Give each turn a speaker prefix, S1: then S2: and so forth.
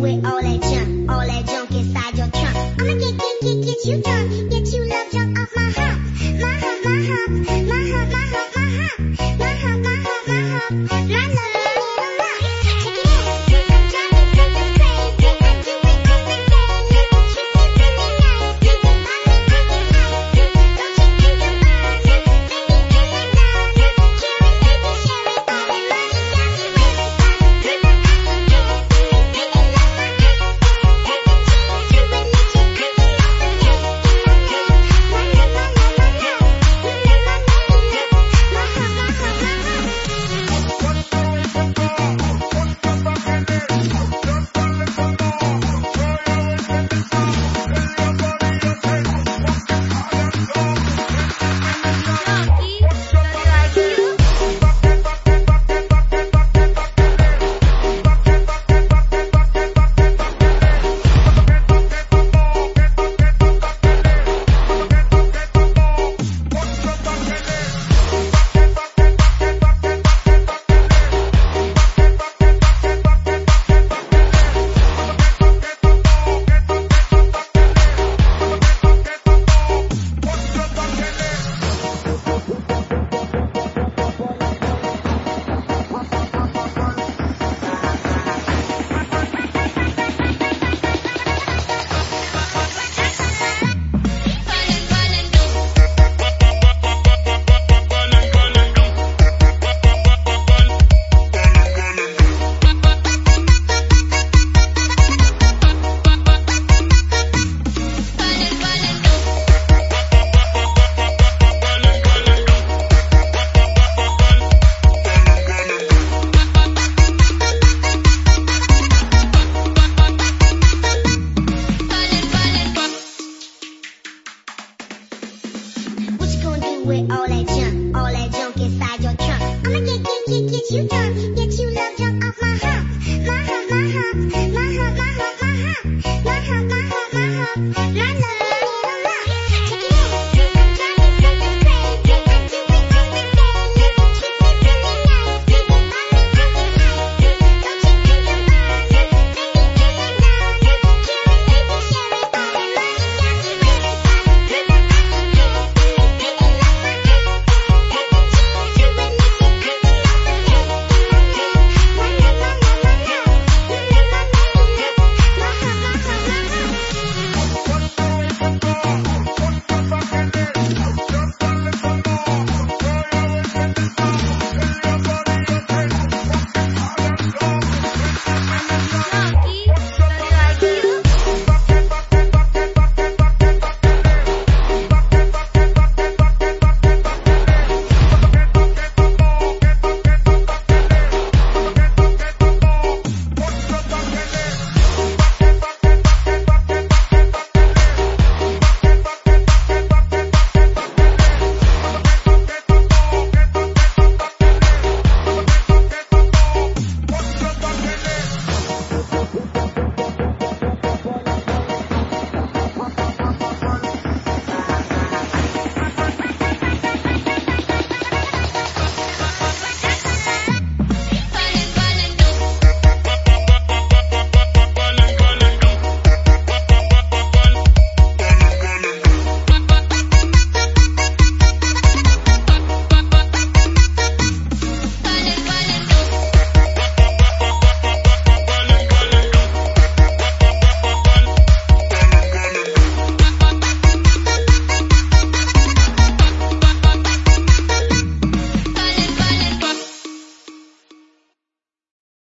S1: with all that junk, all that junk inside your trunk. I'ma get, get, get, get you drunk, get with all that junk, all that junk inside your trunk. I'ma get, get, get, get you drunk, get you love drunk off my heart.